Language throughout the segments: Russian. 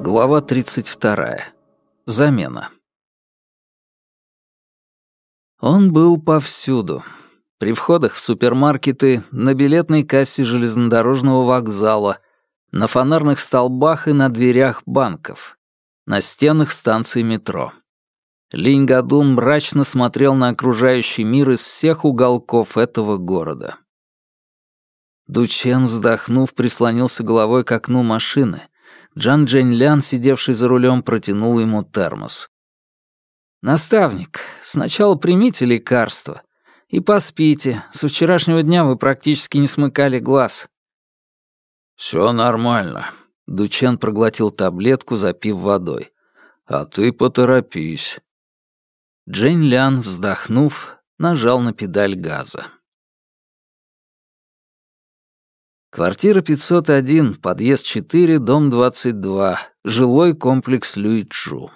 Глава 32. Замена. Он был повсюду. При входах в супермаркеты, на билетной кассе железнодорожного вокзала, на фонарных столбах и на дверях банков, на стенах станций метро. Линь Гадун мрачно смотрел на окружающий мир из всех уголков этого города. Дучен, вздохнув, прислонился головой к окну машины. Джан Джень Лян, сидевший за рулем, протянул ему термос. «Наставник, сначала примите лекарство и поспите. Со вчерашнего дня вы практически не смыкали глаз». «Все нормально», — Дучен проглотил таблетку, запив водой. «А ты поторопись». Джейн Лян, вздохнув, нажал на педаль газа. Квартира 501, подъезд 4, дом 22, жилой комплекс Люичжу.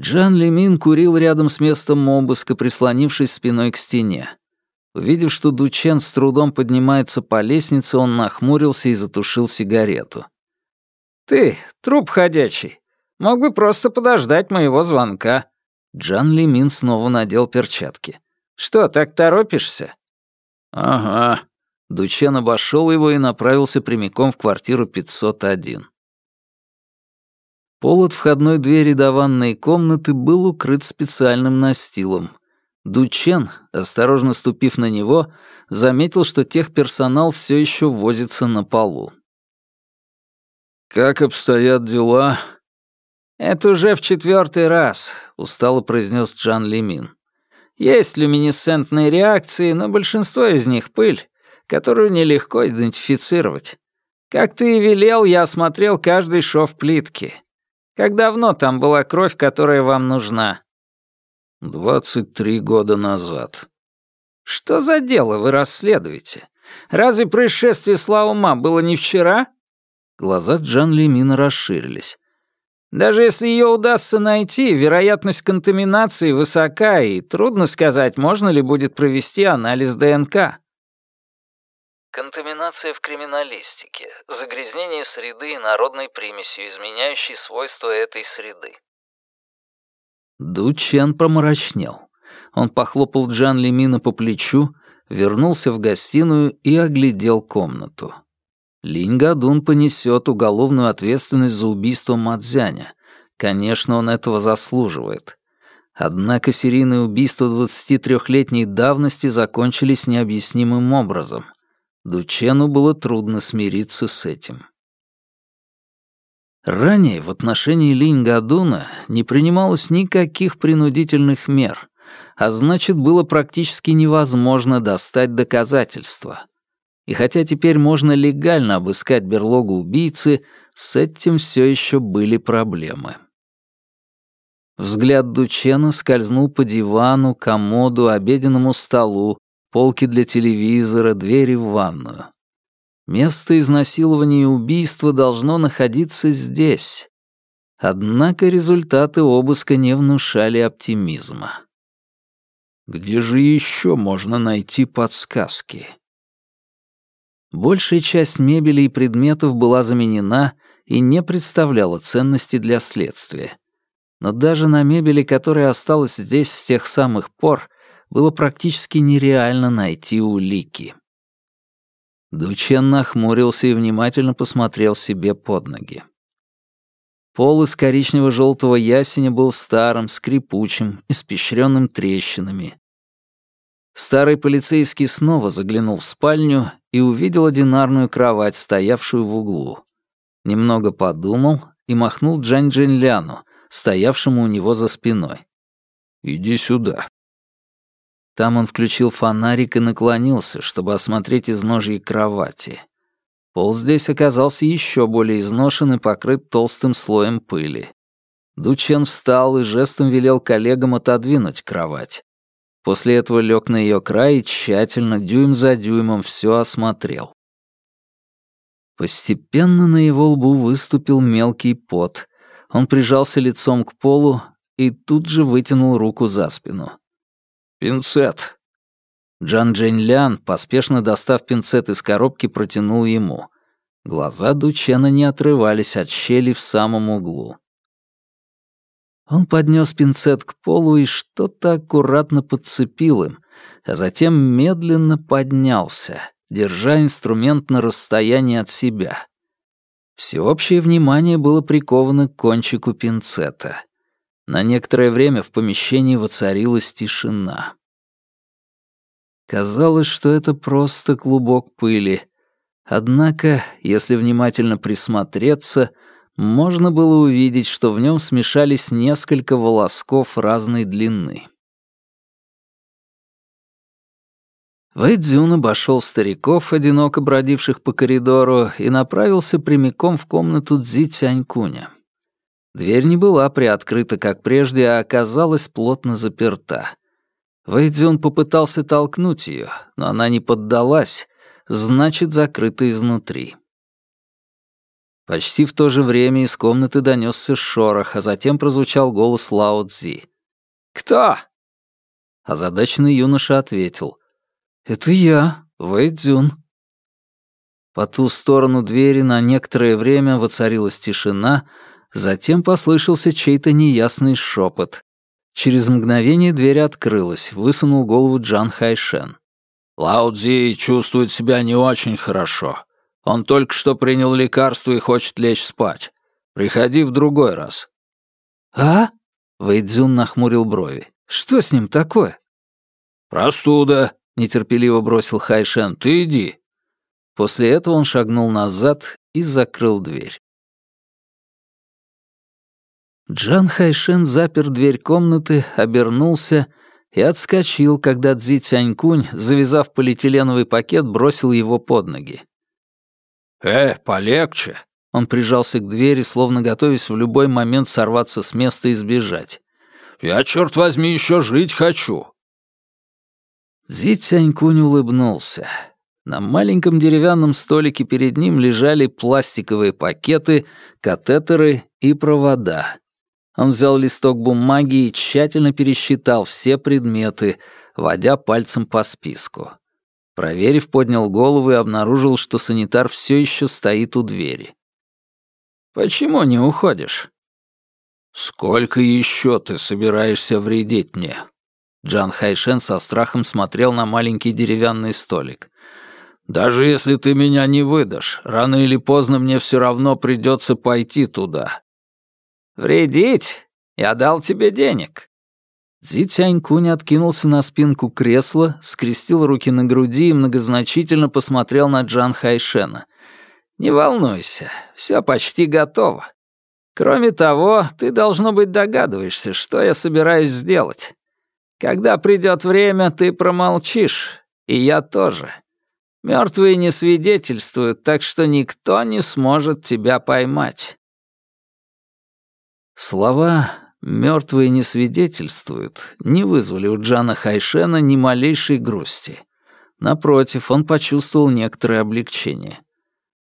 Джан Лимин курил рядом с местом обыска, прислонившись спиной к стене. Увидев, что Дучен с трудом поднимается по лестнице, он нахмурился и затушил сигарету. «Ты, труп ходячий, Мог бы просто подождать моего звонка». Джан Лимин снова надел перчатки. «Что, так торопишься?» «Ага». Дучен обошел его и направился прямиком в квартиру 501. Пол от входной двери до ванной комнаты был укрыт специальным настилом. Дучен, осторожно ступив на него, заметил, что техперсонал все еще возится на полу. «Как обстоят дела?» «Это уже в четвертый раз», — устало произнес Джан Лимин. «Есть люминесцентные реакции, но большинство из них — пыль, которую нелегко идентифицировать. Как ты и велел, я осмотрел каждый шов плитки. Как давно там была кровь, которая вам нужна?» «Двадцать три года назад». «Что за дело вы расследуете? Разве происшествие с Лаума было не вчера?» Глаза Джан Лимина расширились. Даже если ее удастся найти, вероятность контаминации высока, и трудно сказать, можно ли будет провести анализ ДНК. Контаминация в криминалистике. Загрязнение среды народной примесью, изменяющей свойства этой среды. Ду Чен промрачнел. Он похлопал Джан Лимина по плечу, вернулся в гостиную и оглядел комнату. Линь Гадун понесет уголовную ответственность за убийство Мадзяня. Конечно, он этого заслуживает. Однако серийные убийства 23-летней давности закончились необъяснимым образом. Дучену было трудно смириться с этим. Ранее в отношении Линь Гадуна не принималось никаких принудительных мер, а значит, было практически невозможно достать доказательства. И хотя теперь можно легально обыскать берлогу убийцы, с этим все еще были проблемы. Взгляд Дучена скользнул по дивану, комоду, обеденному столу, полке для телевизора, двери в ванную. Место изнасилования и убийства должно находиться здесь. Однако результаты обыска не внушали оптимизма. Где же еще можно найти подсказки? Большая часть мебели и предметов была заменена и не представляла ценности для следствия. Но даже на мебели, которая осталась здесь с тех самых пор, было практически нереально найти улики. Дучен нахмурился и внимательно посмотрел себе под ноги. Пол из коричнево-желтого ясеня был старым, скрипучим, испещренным трещинами. Старый полицейский снова заглянул в спальню и увидел одинарную кровать, стоявшую в углу. Немного подумал и махнул Джань Джень Ляну, стоявшему у него за спиной. «Иди сюда». Там он включил фонарик и наклонился, чтобы осмотреть изножье кровати. Пол здесь оказался еще более изношен и покрыт толстым слоем пыли. Дучен встал и жестом велел коллегам отодвинуть кровать. После этого лег на ее край и тщательно, дюйм за дюймом, все осмотрел. Постепенно на его лбу выступил мелкий пот. Он прижался лицом к полу и тут же вытянул руку за спину. «Пинцет!» Джан Джень Лян, поспешно достав пинцет из коробки, протянул ему. Глаза Дучена не отрывались от щели в самом углу. Он поднес пинцет к полу и что-то аккуратно подцепил им, а затем медленно поднялся, держа инструмент на расстоянии от себя. Всеобщее внимание было приковано к кончику пинцета. На некоторое время в помещении воцарилась тишина. Казалось, что это просто клубок пыли. Однако, если внимательно присмотреться, можно было увидеть, что в нем смешались несколько волосков разной длины. Вэйдзюн обошел стариков, одиноко бродивших по коридору, и направился прямиком в комнату Цзи Тянькуня. Дверь не была приоткрыта, как прежде, а оказалась плотно заперта. Вэйдзюн попытался толкнуть ее, но она не поддалась, значит, закрыта изнутри. Почти в то же время из комнаты донесся шорох, а затем прозвучал голос Лао Цзи. «Кто?» Озадаченный юноша ответил. «Это я, Вэйдзюн». По ту сторону двери на некоторое время воцарилась тишина, затем послышался чей-то неясный шепот. Через мгновение дверь открылась, высунул голову Джан Хайшен. «Лао Цзи чувствует себя не очень хорошо. Он только что принял лекарство и хочет лечь спать. Приходи в другой раз». «А?» — Вэйдзюн нахмурил брови. «Что с ним такое?» «Простуда», — нетерпеливо бросил Хайшен. «Ты иди». После этого он шагнул назад и закрыл дверь. Джан Хайшен запер дверь комнаты, обернулся и отскочил, когда Цзи Цянькунь, завязав полиэтиленовый пакет, бросил его под ноги. «Э, полегче!» Он прижался к двери, словно готовясь в любой момент сорваться с места и сбежать. «Я, черт возьми, еще жить хочу!» Зи Цянькунь улыбнулся. На маленьком деревянном столике перед ним лежали пластиковые пакеты, катетеры и провода. Он взял листок бумаги и тщательно пересчитал все предметы, водя пальцем по списку. Проверив, поднял голову и обнаружил, что санитар все еще стоит у двери. «Почему не уходишь?» «Сколько еще ты собираешься вредить мне?» Джан Хайшен со страхом смотрел на маленький деревянный столик. «Даже если ты меня не выдашь, рано или поздно мне все равно придется пойти туда». «Вредить? Я дал тебе денег. Зи Тянькунь откинулся на спинку кресла, скрестил руки на груди и многозначительно посмотрел на Джан Хайшена. «Не волнуйся, все почти готово. Кроме того, ты, должно быть, догадываешься, что я собираюсь сделать. Когда придет время, ты промолчишь, и я тоже. Мертвые не свидетельствуют, так что никто не сможет тебя поймать». Слова Мертвые не свидетельствуют, не вызвали у Джана Хайшена ни малейшей грусти. Напротив, он почувствовал некоторое облегчение.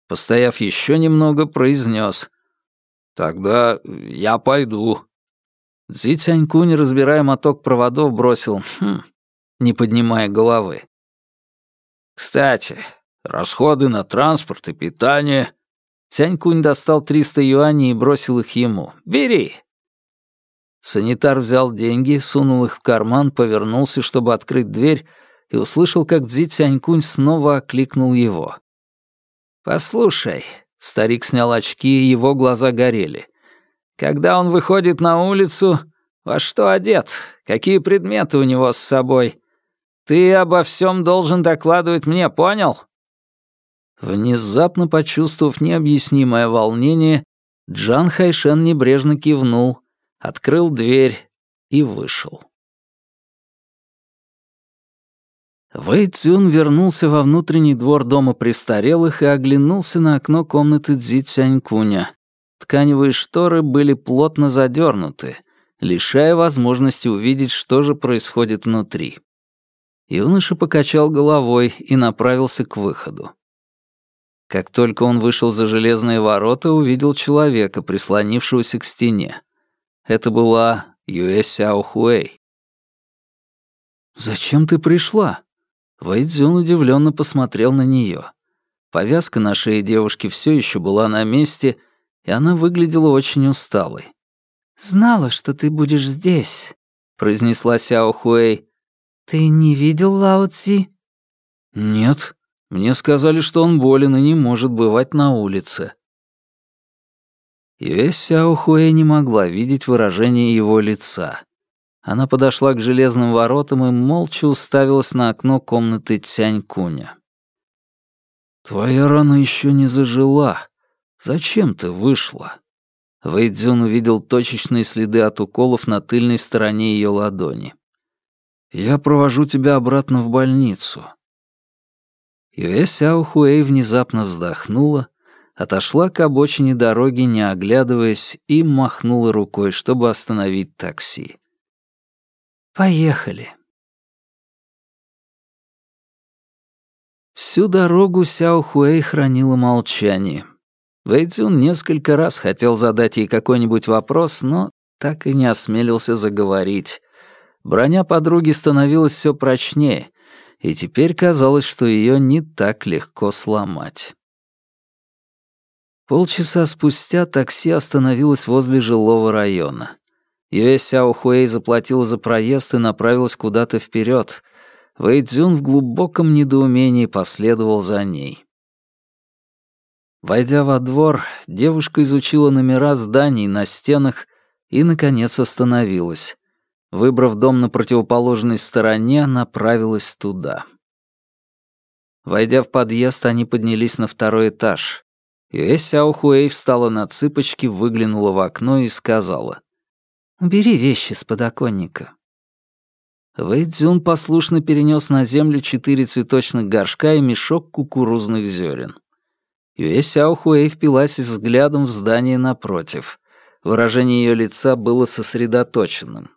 Постояв еще немного, произнес. «Тогда я пойду». Цзи Тянькунь, разбирая моток проводов, бросил «хм», не поднимая головы. «Кстати, расходы на транспорт и питание...» Тянькунь достал 300 юаней и бросил их ему. «Бери, Санитар взял деньги, сунул их в карман, повернулся, чтобы открыть дверь, и услышал, как Цзи Цянькунь снова окликнул его. «Послушай», — старик снял очки, и его глаза горели. «Когда он выходит на улицу, во что одет, какие предметы у него с собой? Ты обо всем должен докладывать мне, понял?» Внезапно почувствовав необъяснимое волнение, Джан Хайшен небрежно кивнул, открыл дверь и вышел. Вэй Цзюн вернулся во внутренний двор дома престарелых и оглянулся на окно комнаты Цзи Цянькуня. Тканевые шторы были плотно задернуты, лишая возможности увидеть, что же происходит внутри. Юноша покачал головой и направился к выходу. Как только он вышел за железные ворота, увидел человека, прислонившегося к стене. Это была Юэ Сяо Хуэй. «Зачем ты пришла?» Вэйдзюн удивленно посмотрел на нее. Повязка на шее девушки все еще была на месте, и она выглядела очень усталой. «Знала, что ты будешь здесь», — произнесла Сяо Хуэй. «Ты не видел Лао Ци?» «Нет. Мне сказали, что он болен и не может бывать на улице». Юэ Сяо Хуэй не могла видеть выражение его лица. Она подошла к железным воротам и молча уставилась на окно комнаты Цянь-Куня. «Твоя рана еще не зажила. Зачем ты вышла?» Вэйдзюн увидел точечные следы от уколов на тыльной стороне ее ладони. «Я провожу тебя обратно в больницу». Юэ Сяо Хуэй внезапно вздохнула, отошла к обочине дороги, не оглядываясь, и махнула рукой, чтобы остановить такси. «Поехали». Всю дорогу Сяо Хуэй хранила молчание. Вэйцзюн несколько раз хотел задать ей какой-нибудь вопрос, но так и не осмелился заговорить. Броня подруги становилась все прочнее, и теперь казалось, что ее не так легко сломать. Полчаса спустя такси остановилось возле жилого района. Юэ Сяо Хуэй заплатила за проезд и направилась куда-то вперед. Вэйцзюн в глубоком недоумении последовал за ней. Войдя во двор, девушка изучила номера зданий на стенах и, наконец, остановилась. Выбрав дом на противоположной стороне, направилась туда. Войдя в подъезд, они поднялись на второй этаж. Юэ Сяохуэй встала на цыпочки, выглянула в окно и сказала. «Убери вещи с подоконника». Вэй Цзюн послушно перенес на землю четыре цветочных горшка и мешок кукурузных зерен. Юэ Сяохуэй впилась взглядом в здание напротив. Выражение ее лица было сосредоточенным.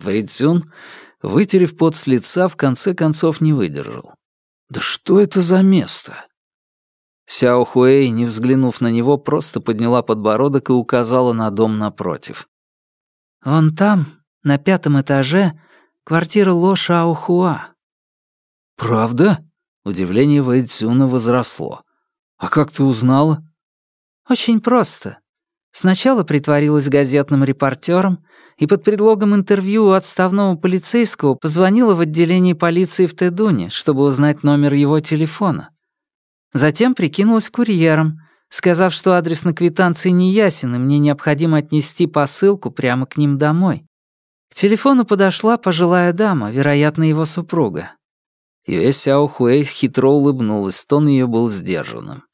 Вэйцзюн, вытерев пот с лица, в конце концов не выдержал. «Да что это за место?» Сяо Хуэй, не взглянув на него, просто подняла подбородок и указала на дом напротив. «Вон там, на пятом этаже, квартира Ло Шао Хуа». «Правда?» Удивление Вэйцзюна возросло. «А как ты узнала?» «Очень просто. Сначала притворилась газетным репортером и под предлогом интервью у отставного полицейского позвонила в отделение полиции в Тедуне, чтобы узнать номер его телефона. Затем прикинулась курьером, сказав, что адрес на квитанции не ясен, и мне необходимо отнести посылку прямо к ним домой. К телефону подошла пожилая дама, вероятно, его супруга. Юэ Сяо Хуэй хитро улыбнулась, тон ее был сдержанным.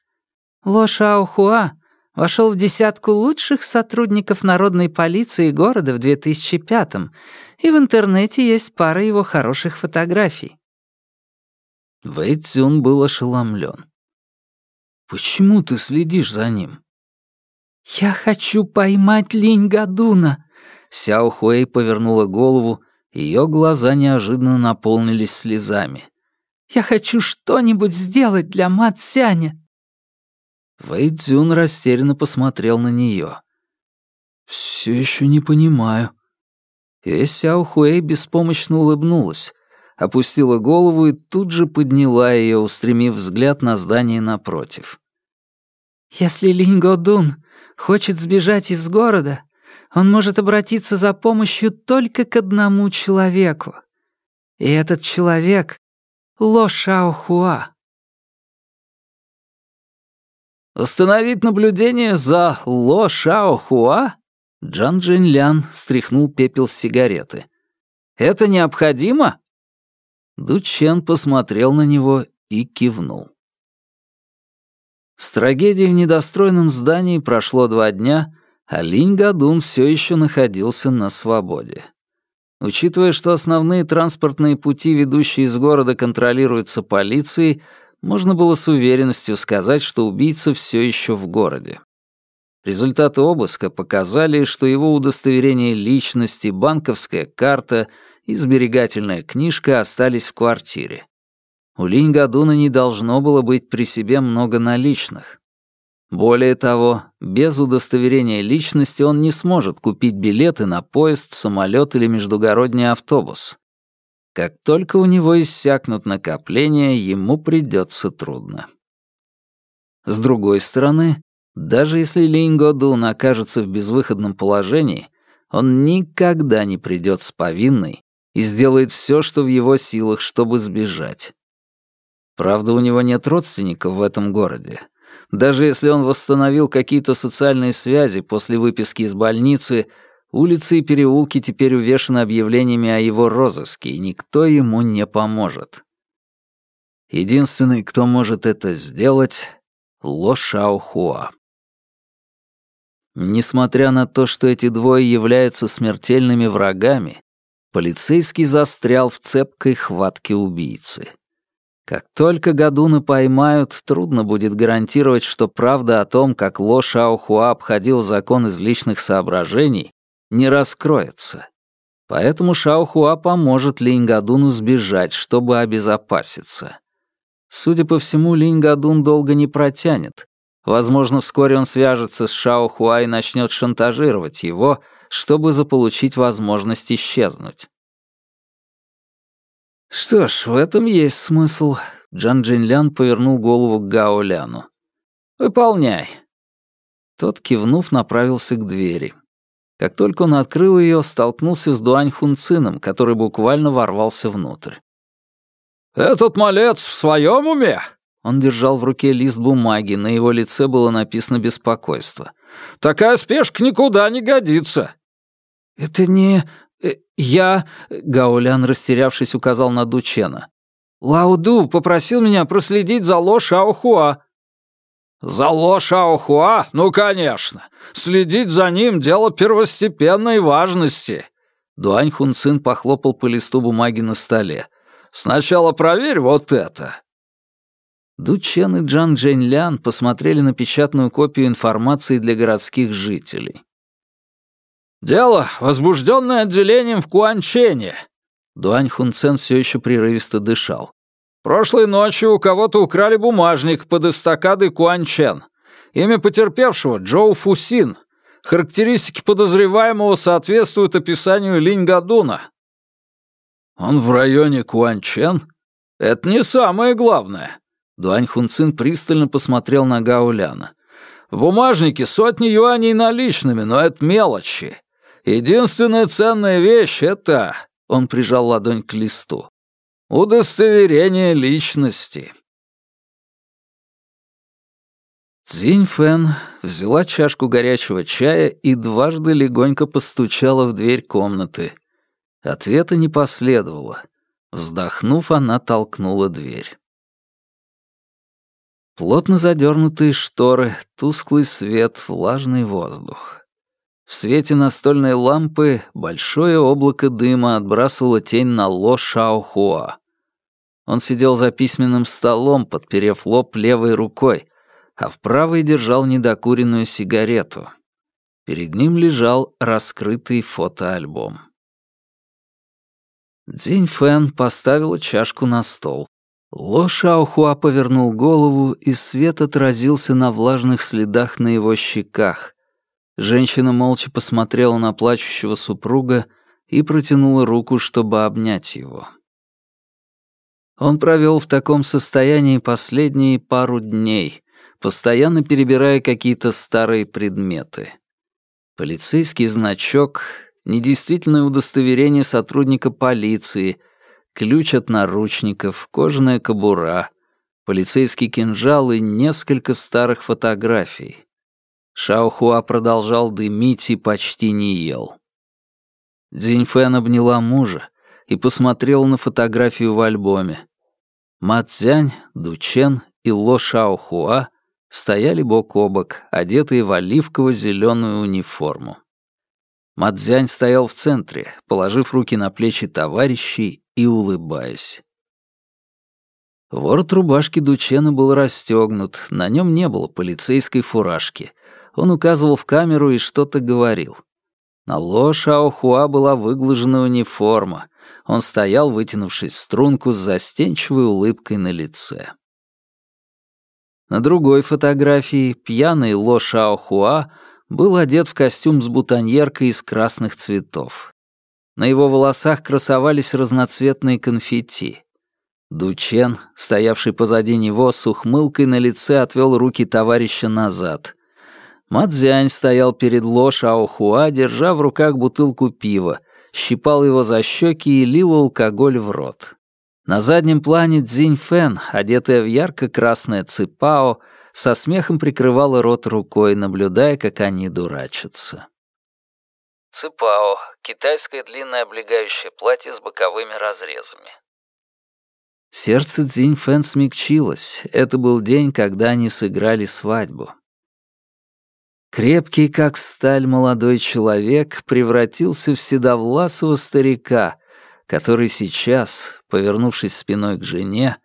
Ло Шао Хуа вошел в десятку лучших сотрудников народной полиции города в 2005-м, и в интернете есть пара его хороших фотографий. Вэй Цюн был ошеломлен. «Почему ты следишь за ним?» «Я хочу поймать Линь Гадуна!» Сяо Хуэй повернула голову, ее глаза неожиданно наполнились слезами. «Я хочу что-нибудь сделать для Мат Сяня!» Вэй Цзюн растерянно посмотрел на нее. «Все еще не понимаю». И Сяо Хуэй беспомощно улыбнулась, опустила голову и тут же подняла ее, устремив взгляд на здание напротив. «Если Линь Годун хочет сбежать из города, он может обратиться за помощью только к одному человеку. И этот человек — Ло Шао Хуа». «Установить наблюдение за Ло Шао Хуа?» Джан Джин Лян стряхнул пепел с сигареты. «Это необходимо?» Ду Чен посмотрел на него и кивнул. С трагедией в недостроенном здании прошло два дня, а Линь Гадун все еще находился на свободе. Учитывая, что основные транспортные пути, ведущие из города, контролируются полицией, можно было с уверенностью сказать, что убийца все еще в городе. Результаты обыска показали, что его удостоверение личности, банковская карта и сберегательная книжка остались в квартире. У Линь Гадуна не должно было быть при себе много наличных. Более того, без удостоверения личности он не сможет купить билеты на поезд, самолет или междугородний автобус. Как только у него иссякнут накопления, ему придется трудно. С другой стороны, даже если Линго Дун окажется в безвыходном положении, он никогда не придет с повинной и сделает все, что в его силах, чтобы сбежать. Правда, у него нет родственников в этом городе. Даже если он восстановил какие-то социальные связи после выписки из больницы, улицы и переулки теперь увешаны объявлениями о его розыске, и никто ему не поможет. Единственный, кто может это сделать — Ло Шаохуа. Несмотря на то, что эти двое являются смертельными врагами, полицейский застрял в цепкой хватке убийцы. Как только Гадуна поймают, трудно будет гарантировать, что правда о том, как Ло Шаохуа обходил закон из личных соображений, не раскроется. Поэтому Шаохуа поможет Линь-Гадуну сбежать, чтобы обезопаситься. Судя по всему, Линь-Гадун долго не протянет, Возможно, вскоре он свяжется с Шао Хуа и начнет шантажировать его, чтобы заполучить возможность исчезнуть. Что ж, в этом есть смысл. Джан Джинлян повернул голову к Гао Ляну. «Выполняй». Тот, кивнув, направился к двери. Как только он открыл ее, столкнулся с Дуань Хунцином, который буквально ворвался внутрь. «Этот малец в своем уме?» Он держал в руке лист бумаги, на его лице было написано беспокойство. «Такая спешка никуда не годится!» «Это не... Э, я...» — Гаулян, растерявшись, указал на Дучена. «Лауду попросил меня проследить за Ло Шаохуа». «За Ло Шаохуа? Ну, конечно! Следить за ним — дело первостепенной важности!» Дуань Хунцин похлопал по листу бумаги на столе. «Сначала проверь вот это. Ду Чен и Джан Джень Лян посмотрели на печатную копию информации для городских жителей. «Дело, возбужденное отделением в Куанчене». Дуань Хунцен все еще прерывисто дышал. «Прошлой ночью у кого-то украли бумажник под эстакадой Куанчен. Имя потерпевшего — Джоу Фусин. Характеристики подозреваемого соответствуют описанию Линь Гадуна». «Он в районе Куанчен? Это не самое главное. Дуань Хунцин пристально посмотрел на Гауляна. «В бумажнике сотни юаней наличными, но это мелочи. Единственная ценная вещь — это...» Он прижал ладонь к листу. «Удостоверение личности». Цзинь Фэн взяла чашку горячего чая и дважды легонько постучала в дверь комнаты. Ответа не последовало. Вздохнув, она толкнула дверь. Плотно задернутые шторы, тусклый свет, влажный воздух. В свете настольной лампы большое облако дыма отбрасывало тень на Ло Шаохуа. Он сидел за письменным столом, подперев лоб левой рукой, а в правой держал недокуренную сигарету. Перед ним лежал раскрытый фотоальбом. Дзинь Фэн поставила чашку на стол. Ло Шаохуа повернул голову, и свет отразился на влажных следах на его щеках. Женщина молча посмотрела на плачущего супруга и протянула руку, чтобы обнять его. Он провел в таком состоянии последние пару дней, постоянно перебирая какие-то старые предметы. Полицейский значок, недействительное удостоверение сотрудника полиции — ключ от наручников, кожаная кобура, полицейский кинжал и несколько старых фотографий. Шаохуа продолжал дымить и почти не ел. Дзиньфэн обняла мужа и посмотрела на фотографию в альбоме. Мацзянь, Дучен и Ло Шаохуа стояли бок о бок, одетые в оливково-зеленую униформу. Мадзянь стоял в центре, положив руки на плечи товарищей и улыбаясь. Ворот рубашки Дучена был расстегнут, на нем не было полицейской фуражки. Он указывал в камеру и что-то говорил. На Ло Шаохуа была выглажена униформа. Он стоял, вытянувшись в струнку с застенчивой улыбкой на лице. На другой фотографии пьяный Ло Шаохуа был одет в костюм с бутоньеркой из красных цветов. На его волосах красовались разноцветные конфетти. Дучен, стоявший позади него, с ухмылкой на лице отвел руки товарища назад. Мадзянь стоял перед Ло Шаохуа, держа в руках бутылку пива, щипал его за щеки и лил алкоголь в рот. На заднем плане Цзинь Фэн, одетая в ярко-красное ципао, со смехом прикрывала рот рукой, наблюдая, как они дурачатся. Ципао — китайское длинное облегающее платье с боковыми разрезами. Сердце Цзинь Фэн смягчилось. Это был день, когда они сыграли свадьбу. Крепкий, как сталь, молодой человек превратился в седовласого старика, который сейчас, повернувшись спиной к жене,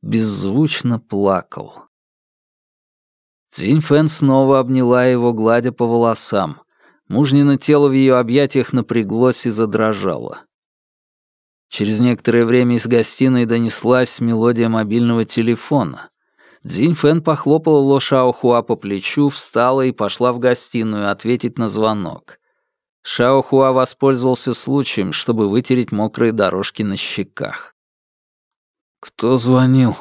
беззвучно плакал. Цзинь Фэн снова обняла его, гладя по волосам. Мужнино тело в ее объятиях напряглось и задрожало. Через некоторое время из гостиной донеслась мелодия мобильного телефона. Цзинь Фэн похлопала Ло Шао Хуа по плечу, встала и пошла в гостиную ответить на звонок. Шао Хуа воспользовался случаем, чтобы вытереть мокрые дорожки на щеках. «Кто звонил?»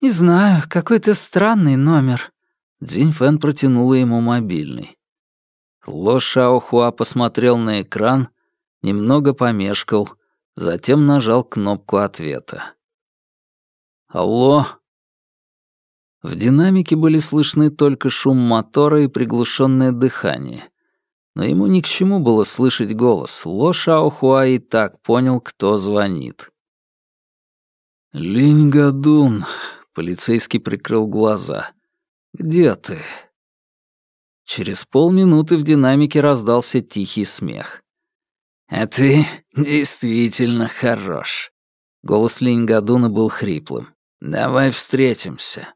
«Не знаю, какой-то странный номер». Цзинь Фэн протянула ему мобильный. Ло Шао Хуа посмотрел на экран, немного помешкал, Затем нажал кнопку ответа. «Алло?» В динамике были слышны только шум мотора и приглушенное дыхание. Но ему ни к чему было слышать голос. Ло Шаохуа и так понял, кто звонит. «Линь Гадун», — полицейский прикрыл глаза. «Где ты?» Через полминуты в динамике раздался тихий смех. «А ты действительно хорош». Голос Линьгадуна был хриплым. «Давай встретимся».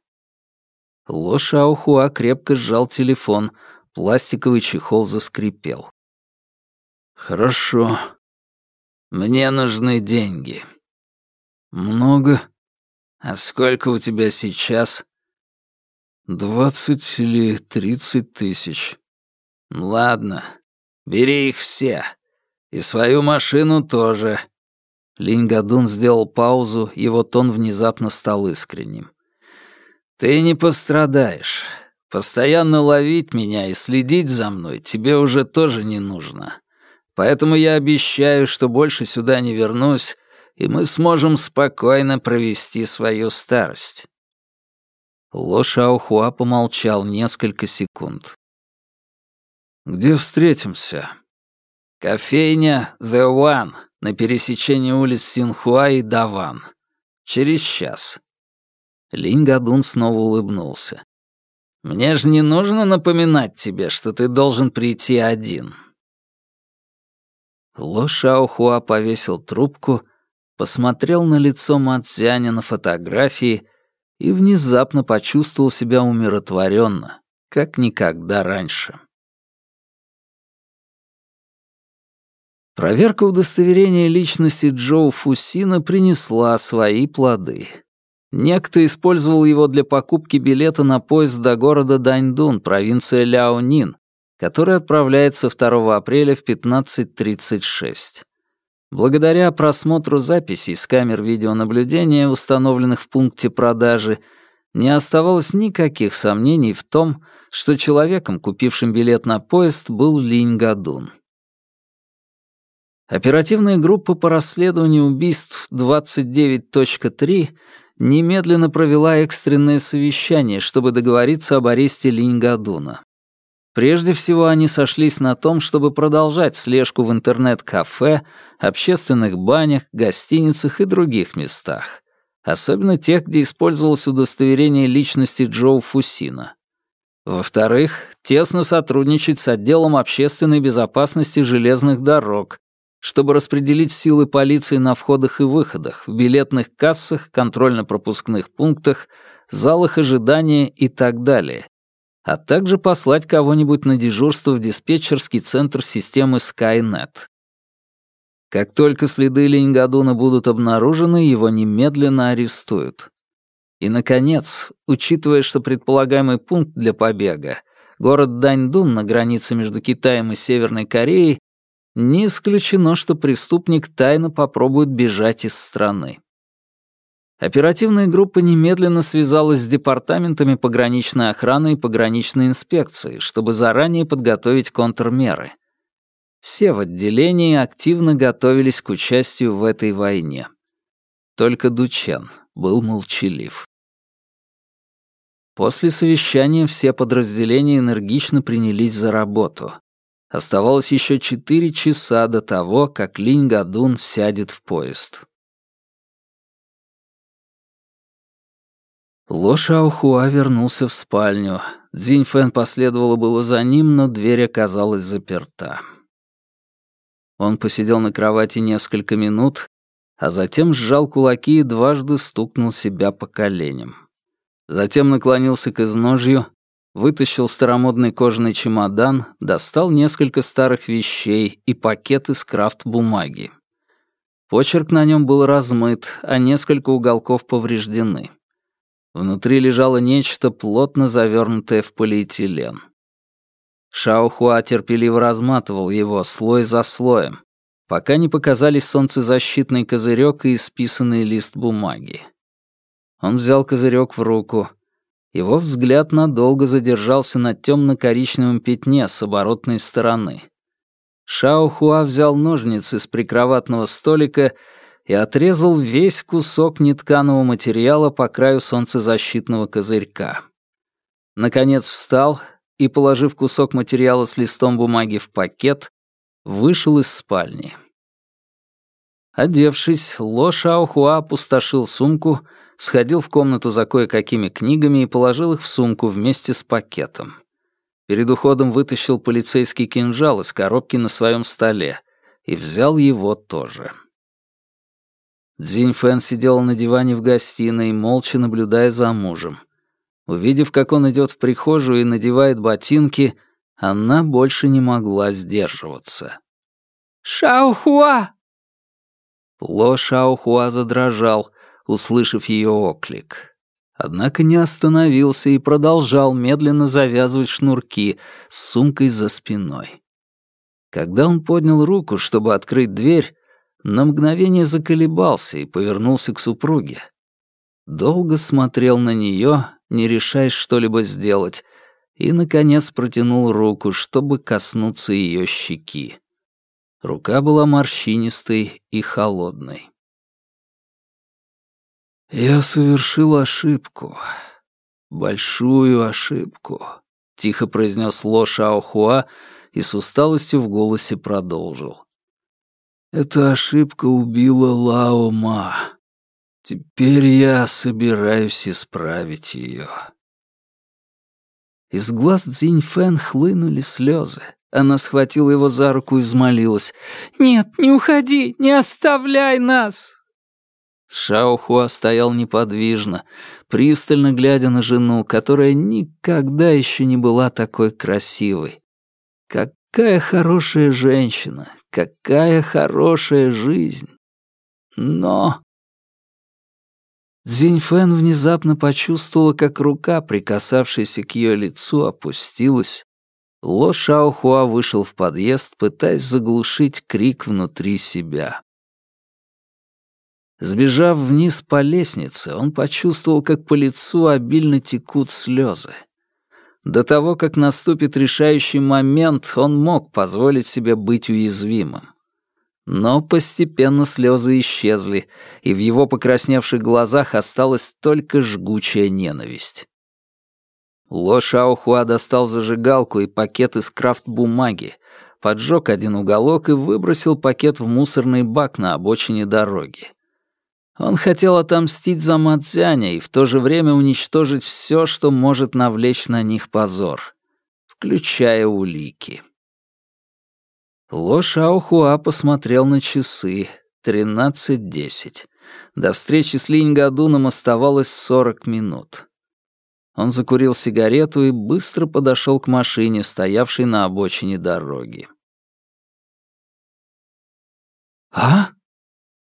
Ло Шаохуа крепко сжал телефон, пластиковый чехол заскрипел. «Хорошо. Мне нужны деньги». «Много? А сколько у тебя сейчас?» «Двадцать или тридцать тысяч». «Ладно, бери их все. И свою машину тоже». Линь сделал паузу, его тон внезапно стал искренним. «Ты не пострадаешь. Постоянно ловить меня и следить за мной тебе уже тоже не нужно. Поэтому я обещаю, что больше сюда не вернусь, и мы сможем спокойно провести свою старость». Ло Шаохуа помолчал несколько секунд. «Где встретимся?» Кофейня «The One» на пересечении улиц Синхуа и Даван. Через час. Линь Гадун снова улыбнулся. «Мне же не нужно напоминать тебе, что ты должен прийти один». Ло Шаохуа повесил трубку, посмотрел на лицо Мацзяня на фотографии и внезапно почувствовал себя умиротворенно, как никогда раньше. Проверка удостоверения личности Джоу Фусина принесла свои плоды. Некто использовал его для покупки билета на поезд до города Даньдун, провинция Ляонин, который отправляется 2 апреля в 15.36. Благодаря просмотру записей с камер видеонаблюдения, установленных в пункте продажи, не оставалось никаких сомнений в том, что человеком, купившим билет на поезд, был Линь Гадун. Оперативная группа по расследованию убийств 29.3 немедленно провела экстренное совещание, чтобы договориться об аресте Линьгадуна. Прежде всего, они сошлись на том, чтобы продолжать слежку в интернет-кафе, общественных банях, гостиницах и других местах, особенно тех, где использовалось удостоверение личности Джоу Фусина. Во-вторых, тесно сотрудничать с отделом общественной безопасности железных дорог, чтобы распределить силы полиции на входах и выходах, в билетных кассах, контрольно-пропускных пунктах, залах ожидания и так далее, а также послать кого-нибудь на дежурство в диспетчерский центр системы Skynet. Как только следы Ленингадуна будут обнаружены, его немедленно арестуют. И, наконец, учитывая, что предполагаемый пункт для побега — город Даньдун на границе между Китаем и Северной Кореей не исключено, что преступник тайно попробует бежать из страны. Оперативная группа немедленно связалась с департаментами пограничной охраны и пограничной инспекции, чтобы заранее подготовить контрмеры. Все в отделении активно готовились к участию в этой войне. Только Дучен был молчалив. После совещания все подразделения энергично принялись за работу. Оставалось еще четыре часа до того, как Линь Гадун сядет в поезд. Ло Шаохуа вернулся в спальню. Цзинь Фэн последовала было за ним, но дверь оказалась заперта. Он посидел на кровати несколько минут, а затем сжал кулаки и дважды стукнул себя по коленям. Затем наклонился к изножью, вытащил старомодный кожаный чемодан, достал несколько старых вещей и пакет из крафт-бумаги. Почерк на нем был размыт, а несколько уголков повреждены. Внутри лежало нечто, плотно завернутое в полиэтилен. Шаохуа терпеливо разматывал его слой за слоем, пока не показались солнцезащитный козырек и исписанный лист бумаги. Он взял козырек в руку — его взгляд надолго задержался на темно-коричневом пятне с оборотной стороны. Шао Хуа взял ножницы с прикроватного столика и отрезал весь кусок нетканого материала по краю солнцезащитного козырька. Наконец встал и, положив кусок материала с листом бумаги в пакет, вышел из спальни. Одевшись, Ло Шаохуа опустошил сумку — сходил в комнату за кое-какими книгами и положил их в сумку вместе с пакетом. Перед уходом вытащил полицейский кинжал из коробки на своем столе и взял его тоже. Цзинь Фэн сидела на диване в гостиной, молча наблюдая за мужем. Увидев, как он идет в прихожую и надевает ботинки, она больше не могла сдерживаться. «Шаохуа!» Ло Шаохуа задрожал — услышав ее оклик. Однако не остановился и продолжал медленно завязывать шнурки с сумкой за спиной. Когда он поднял руку, чтобы открыть дверь, на мгновение заколебался и повернулся к супруге. Долго смотрел на нее, не решаясь что-либо сделать, и, наконец, протянул руку, чтобы коснуться ее щеки. Рука была морщинистой и холодной. «Я совершил ошибку. Большую ошибку», — тихо произнес Ло Шаохуа и с усталостью в голосе продолжил. «Эта ошибка убила Лао Ма. Теперь я собираюсь исправить ее». Из глаз Цзиньфэн хлынули слезы. Она схватила его за руку и взмолилась. «Нет, не уходи, не оставляй нас!» Шаохуа стоял неподвижно, пристально глядя на жену, которая никогда еще не была такой красивой. Какая хорошая женщина, какая хорошая жизнь. Но... Цзиньфэн внезапно почувствовала, как рука, прикасавшаяся к ее лицу, опустилась. Ло Шаохуа вышел в подъезд, пытаясь заглушить крик внутри себя. Сбежав вниз по лестнице, он почувствовал, как по лицу обильно текут слезы. До того, как наступит решающий момент, он мог позволить себе быть уязвимым. Но постепенно слезы исчезли, и в его покрасневших глазах осталась только жгучая ненависть. Ло Шаохуа достал зажигалку и пакет из крафт-бумаги, поджег один уголок и выбросил пакет в мусорный бак на обочине дороги. Он хотел отомстить за Мадзяня и в то же время уничтожить все, что может навлечь на них позор, включая улики. Ло Шаохуа посмотрел на часы. Тринадцать десять. До встречи с Линь Гадуном оставалось сорок минут. Он закурил сигарету и быстро подошел к машине, стоявшей на обочине дороги. «А?»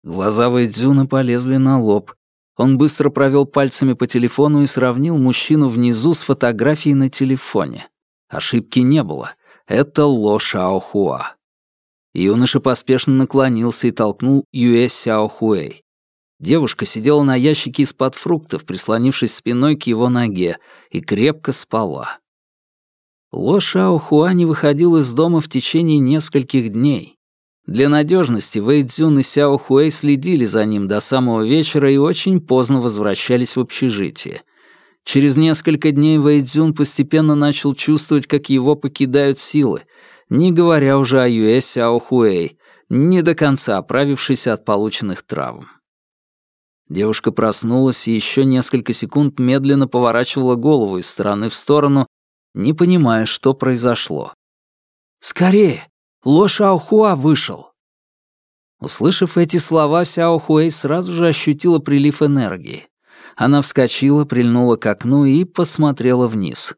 Глаза Вэйдзюна полезли на лоб. Он быстро провел пальцами по телефону и сравнил мужчину внизу с фотографией на телефоне. Ошибки не было. Это Ло Шаохуа. Юноша поспешно наклонился и толкнул Юэ Сяо Хуэй. Девушка сидела на ящике из-под фруктов, прислонившись спиной к его ноге, и крепко спала. Ло Шао Хуа не выходил из дома в течение нескольких дней. Для надежности Вэй Цзюн и Сяо Хуэй следили за ним до самого вечера и очень поздно возвращались в общежитие. Через несколько дней Вэй Цзюн постепенно начал чувствовать, как его покидают силы, не говоря уже о Юэ Сяо Хуэй, не до конца оправившийся от полученных травм. Девушка проснулась и еще несколько секунд медленно поворачивала голову из стороны в сторону, не понимая, что произошло. «Скорее! Ло Шаохуа вышел!» Услышав эти слова, Сяо Хуэй сразу же ощутила прилив энергии. Она вскочила, прильнула к окну и посмотрела вниз.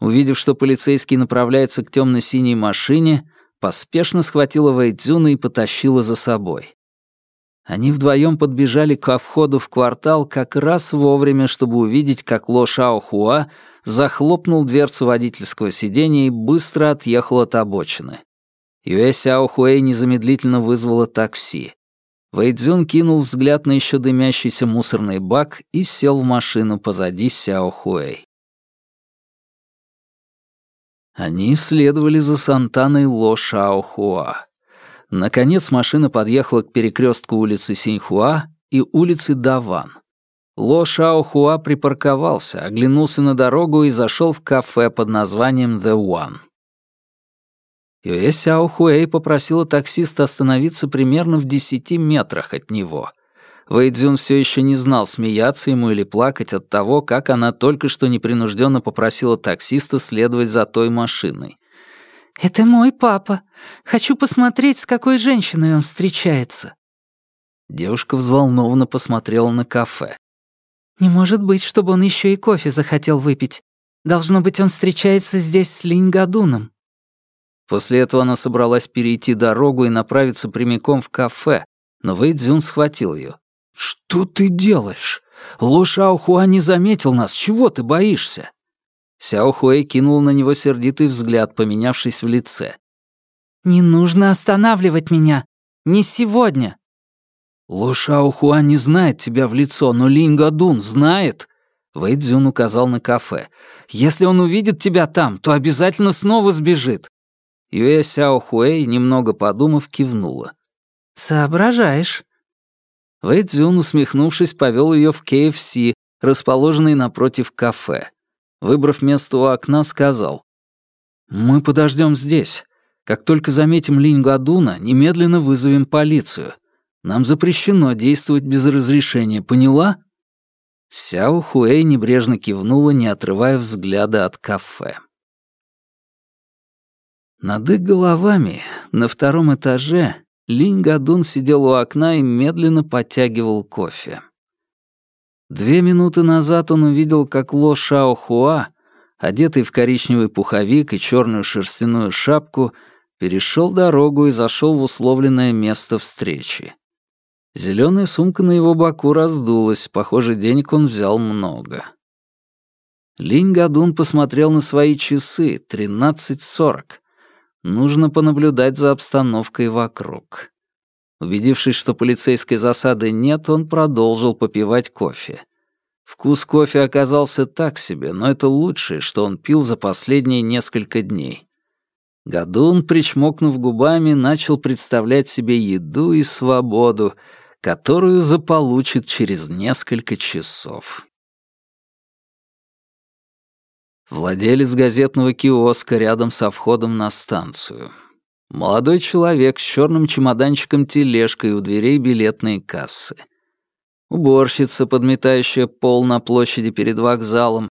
Увидев, что полицейский направляется к темно-синей машине, поспешно схватила Вэйдзюна и потащила за собой. Они вдвоем подбежали к входу в квартал как раз вовремя, чтобы увидеть, как Ло Шао захлопнул дверцу водительского сиденья и быстро отъехал от обочины. Юэ Сяо Хуэй незамедлительно вызвала такси. Вэйдзюн кинул взгляд на еще дымящийся мусорный бак и сел в машину позади Сяо Хуэй. Они следовали за Сантаной Ло Шао Хуа. Наконец машина подъехала к перекрестку улицы Синьхуа и улицы Даван. Ло Шао Хуа припарковался, оглянулся на дорогу и зашел в кафе под названием The One. Юэ Сяо Хуэй попросила таксиста остановиться примерно в десяти метрах от него. Вэйдзюн все еще не знал, смеяться ему или плакать от того, как она только что непринужденно попросила таксиста следовать за той машиной. «Это мой папа. Хочу посмотреть, с какой женщиной он встречается». Девушка взволнованно посмотрела на кафе. «Не может быть, чтобы он еще и кофе захотел выпить. Должно быть, он встречается здесь с Линьгадуном». После этого она собралась перейти дорогу и направиться прямиком в кафе, но Вэйдзюн схватил ее. «Что ты делаешь? Ло Шаохуа не заметил нас. Чего ты боишься?» Сяо Хуэй кинул на него сердитый взгляд, поменявшись в лице. «Не нужно останавливать меня. Не сегодня». «Ло Шао Хуа не знает тебя в лицо, но Линь Гадун знает». Вэй Цзюн указал на кафе. «Если он увидит тебя там, то обязательно снова сбежит». Юэ Сяо Хуэй, немного подумав, кивнула. «Соображаешь». Вэй Цзюн, усмехнувшись, повел ее в KFC, расположенный напротив кафе. Выбрав место у окна, сказал. «Мы подождем здесь. Как только заметим Линь Гадуна, немедленно вызовем полицию. Нам запрещено действовать без разрешения, поняла?» Сяо Хуэй небрежно кивнула, не отрывая взгляда от кафе. Над их головами, на втором этаже, Линь Гадун сидел у окна и медленно подтягивал кофе. Две минуты назад он увидел, как Ло Шао Хуа, одетый в коричневый пуховик и черную шерстяную шапку, перешел дорогу и зашел в условленное место встречи. Зеленая сумка на его боку раздулась, похоже, денег он взял много. Линь Гадун посмотрел на свои часы, тринадцать сорок. Нужно понаблюдать за обстановкой вокруг. Убедившись, что полицейской засады нет, он продолжил попивать кофе. Вкус кофе оказался так себе, но это лучшее, что он пил за последние несколько дней. Гадун, причмокнув губами, начал представлять себе еду и свободу, которую заполучит через несколько часов. Владелец газетного киоска рядом со входом на станцию. Молодой человек с черным чемоданчиком-тележкой у дверей билетной кассы. Уборщица, подметающая пол на площади перед вокзалом.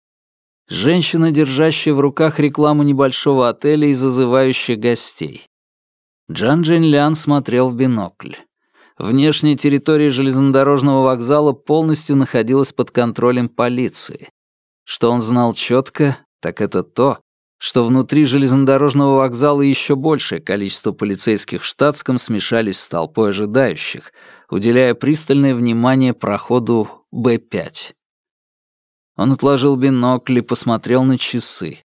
Женщина, держащая в руках рекламу небольшого отеля и зазывающая гостей. Джан Джень Лян смотрел в бинокль. Внешняя территория железнодорожного вокзала полностью находилась под контролем полиции. Что он знал четко, так это то, что внутри железнодорожного вокзала еще большее количество полицейских в штатском смешались с толпой ожидающих, уделяя пристальное внимание проходу Б-5. Он отложил бинокль и посмотрел на часы.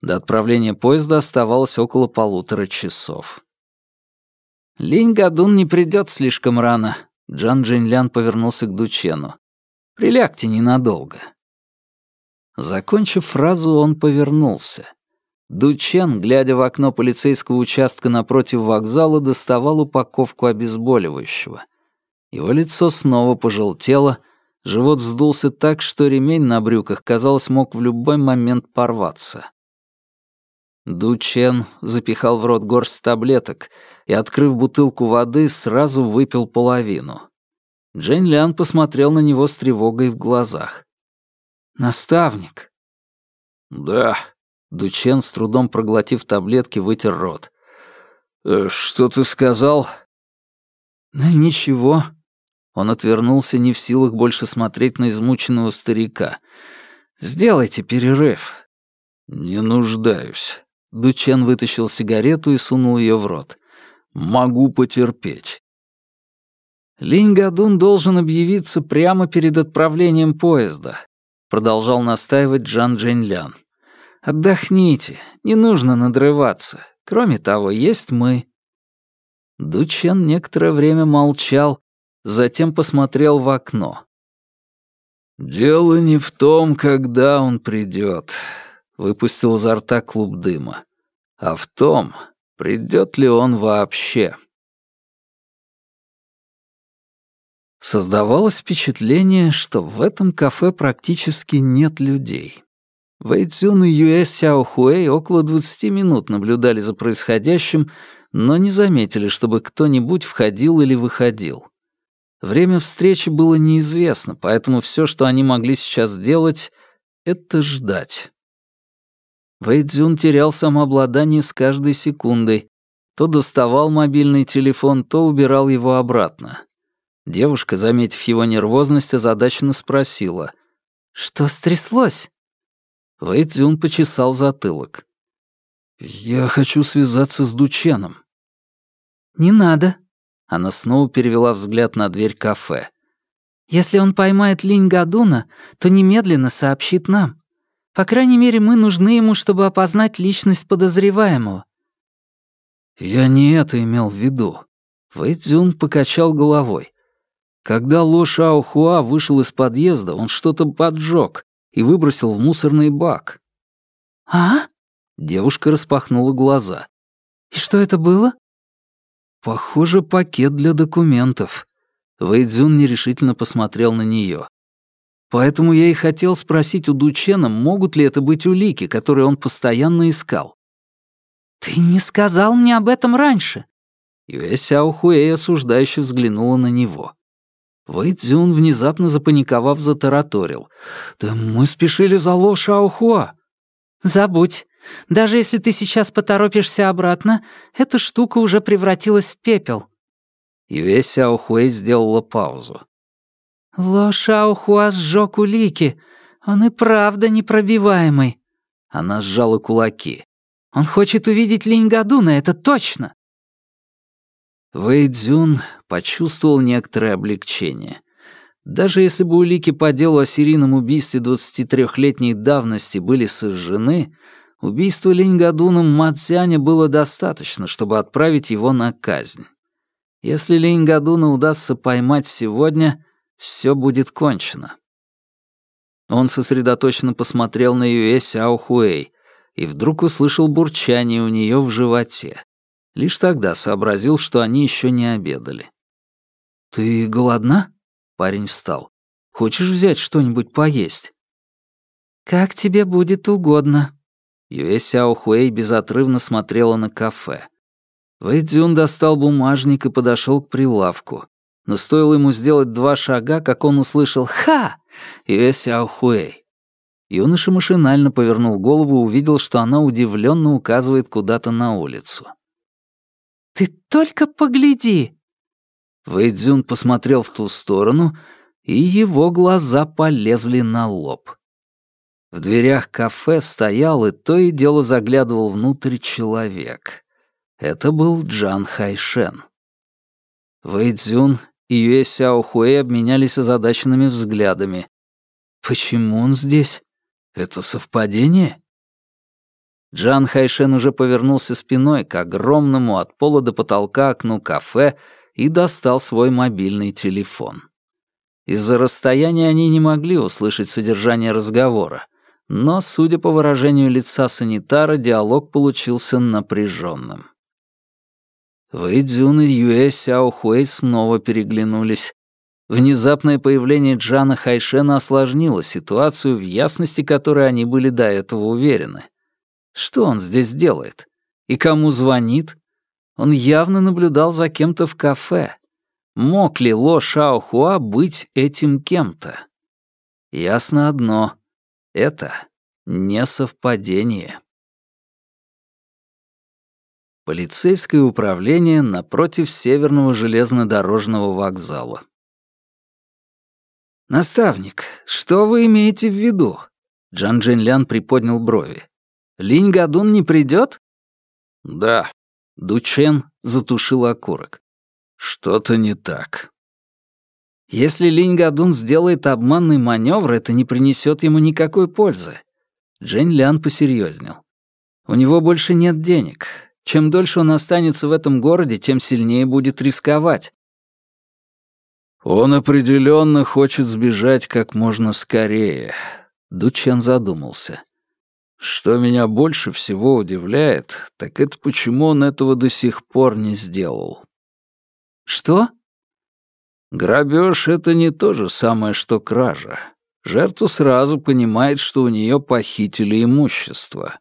До отправления поезда оставалось около полутора часов. Линь Гадун не придет слишком рано. Джан Джинлян повернулся к Дучену. Прилягте ненадолго. Закончив фразу, он повернулся. Дучен, глядя в окно полицейского участка напротив вокзала, доставал упаковку обезболивающего. Его лицо снова пожелтело, живот вздулся так, что ремень на брюках, казалось, мог в любой момент порваться. Дучен запихал в рот горсть таблеток и, открыв бутылку воды, сразу выпил половину. Джейн Лян посмотрел на него с тревогой в глазах. «Наставник». «Да», — Дучен, с трудом проглотив таблетки, вытер рот. «Э, «Что ты сказал?» «Ничего». Он отвернулся, не в силах больше смотреть на измученного старика. «Сделайте перерыв». «Не нуждаюсь». Дучен вытащил сигарету и сунул ее в рот. «Могу потерпеть». Линь Гадун должен объявиться прямо перед отправлением поезда, продолжал настаивать Джан Джинлян. Отдохните, не нужно надрываться. Кроме того, есть мы. Дучен некоторое время молчал, затем посмотрел в окно. «Дело не в том, когда он придет выпустил изо рта клуб дыма, а в том, придет ли он вообще. Создавалось впечатление, что в этом кафе практически нет людей. Вэйцзюн и Юэ Сяохуэй около 20 минут наблюдали за происходящим, но не заметили, чтобы кто-нибудь входил или выходил. Время встречи было неизвестно, поэтому все, что они могли сейчас делать, — это ждать. Вэйдзюн терял самообладание с каждой секундой. То доставал мобильный телефон, то убирал его обратно. Девушка, заметив его нервозность, озадаченно спросила. «Что стряслось?» Вэйдзюн почесал затылок. «Я хочу связаться с Дученом». «Не надо». Она снова перевела взгляд на дверь кафе. «Если он поймает Линь Гадуна, то немедленно сообщит нам. По крайней мере, мы нужны ему, чтобы опознать личность подозреваемого». «Я не это имел в виду». Вэйцзюн покачал головой. Когда Ло Шао Хуа вышел из подъезда, он что-то поджег и выбросил в мусорный бак. «А?» Девушка распахнула глаза. «И что это было?» «Похоже, пакет для документов». Вэйдзюн нерешительно посмотрел на нее. Поэтому я и хотел спросить у Дучена, могут ли это быть улики, которые он постоянно искал. «Ты не сказал мне об этом раньше!» Юэ Сяо Хуэй осуждающе взглянула на него. Вэй Цзюн, внезапно запаниковав, затараторил. «Да мы спешили за Ло Шаохуа!» «Забудь. Даже если ты сейчас поторопишься обратно, эта штука уже превратилась в пепел». Юэ Сяо Хуэй сделала паузу. Ло Шаохуа сжёг улики. Он и правда непробиваемый. Она сжала кулаки. Он хочет увидеть Линь Гадуна, это точно. Вэй Цзюн почувствовал некоторое облегчение. Даже если бы улики по делу о серийном убийстве 23-летней давности были сожжены, убийства Линь Гадуна Мацзяня было достаточно, чтобы отправить его на казнь. Если Линь Гадуна удастся поймать сегодня, все будет кончено. Он сосредоточенно посмотрел на Юэ Сяо Хуэй и вдруг услышал бурчание у нее в животе. Лишь тогда сообразил, что они еще не обедали. «Ты голодна?» — парень встал. «Хочешь взять что-нибудь поесть?» «Как тебе будет угодно». Юэ Сяо Хуэй безотрывно смотрела на кафе. Вэйдзюн достал бумажник и подошел к прилавку но стоило ему сделать два шага, как он услышал «Ха!» и Сяохуэй. Юноша машинально повернул голову и увидел, что она удивленно указывает куда-то на улицу. «Ты только погляди!» Вэйдзюн посмотрел в ту сторону, и его глаза полезли на лоб. В дверях кафе стоял и то и дело заглядывал внутрь человек. Это был Джан Хайшен. Вэйдзюн и Юэ Сяо Хуэй обменялись озадаченными взглядами. «Почему он здесь? Это совпадение?» Джан Хайшен уже повернулся спиной к огромному от пола до потолка окну кафе и достал свой мобильный телефон. Из-за расстояния они не могли услышать содержание разговора, но, судя по выражению лица санитара, диалог получился напряженным. Вэйдзюн и Юэ Сяохуэй снова переглянулись. Внезапное появление Джана Хайшена осложнило ситуацию, в ясности которой они были до этого уверены. Что он здесь делает? И кому звонит? Он явно наблюдал за кем-то в кафе. Мог ли Ло Шаохуа быть этим кем-то? Ясно одно — это не совпадение. Полицейское управление напротив Северного железнодорожного вокзала. «Наставник, что вы имеете в виду?» Джан Джинлян приподнял брови. «Линь Гадун не придет?» «Да». Дучен затушил окурок. «Что-то не так». «Если Линь Гадун сделает обманный маневр, это не принесет ему никакой пользы». Джень Лян посерьезнел. «У него больше нет денег. Чем дольше он останется в этом городе, тем сильнее будет рисковать. Он определенно хочет сбежать как можно скорее. Дучен задумался. Что меня больше всего удивляет, так это почему он этого до сих пор не сделал. Что? Грабеж — это не то же самое, что кража. Жертва сразу понимает, что у нее похитили имущество.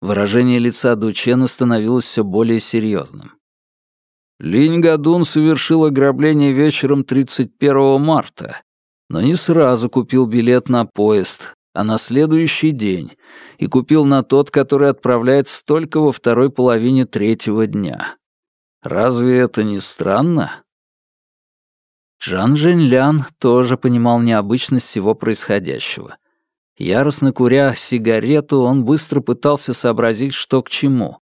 Выражение лица Дучена становилось все более серьезным. Линь Гадун совершил ограбление вечером 31 марта, но не сразу купил билет на поезд, а на следующий день, и купил на тот, который отправляется только во второй половине третьего дня. Разве это не странно? Джан Жэньлян тоже понимал необычность всего происходящего — Яростно куря сигарету, он быстро пытался сообразить, что к чему.